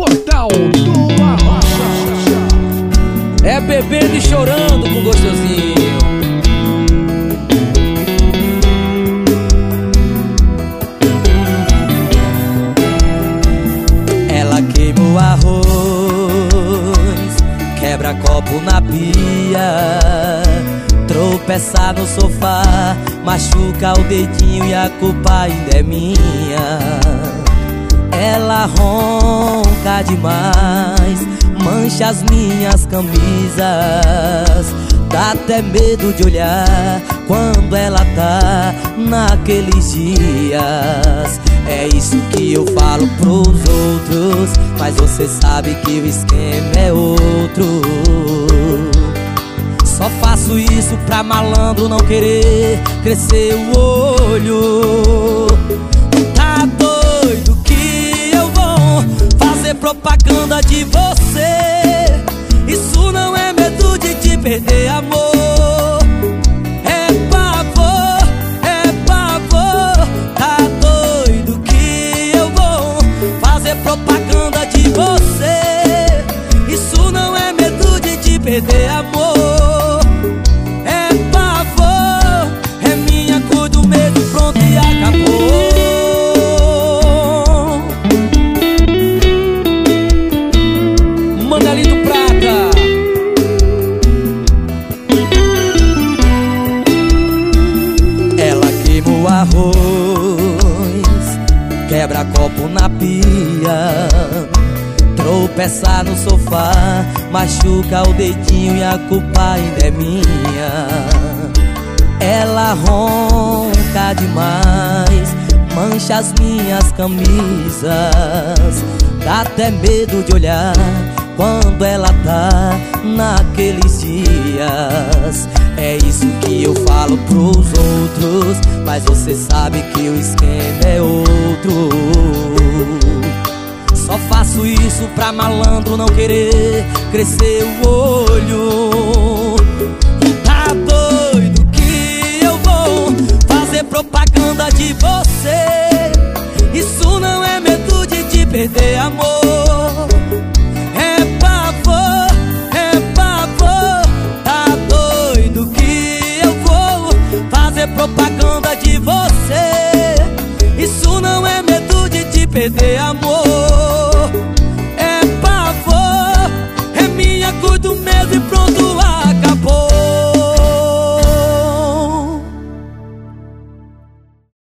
Portal do Arrocha. É bebendo e chorando com gostosinho. Ela queima o arroz, quebra copo na pia, tropeça no sofá, machuca o dedinho e a culpa ainda é minha. Ela ronca demais, mancha as minhas camisas, dá até medo de olhar quando ela tá naqueles dias. É isso que eu falo pros outros, mas você sabe que o esquema é outro. Só faço isso pra malandro não querer crescer o olho. Propaganda de você. Isso não é medo de te perder, amor. Arroz, quebra copo na pia, tropeça no sofá, machuca o dedinho e a culpa ainda é minha. Ela ronca demais, mancha as minhas camisas, dá até medo de olhar quando ela tá naqueles dias. Falo pros outros, mas você sabe que o esquema é outro. Só faço isso pra malandro não querer crescer o olho. Tá doido que eu vou fazer propaganda de você. Isso não é medo de te perder, amor. Propaganda de você. Isso não é medo de te perder, amor.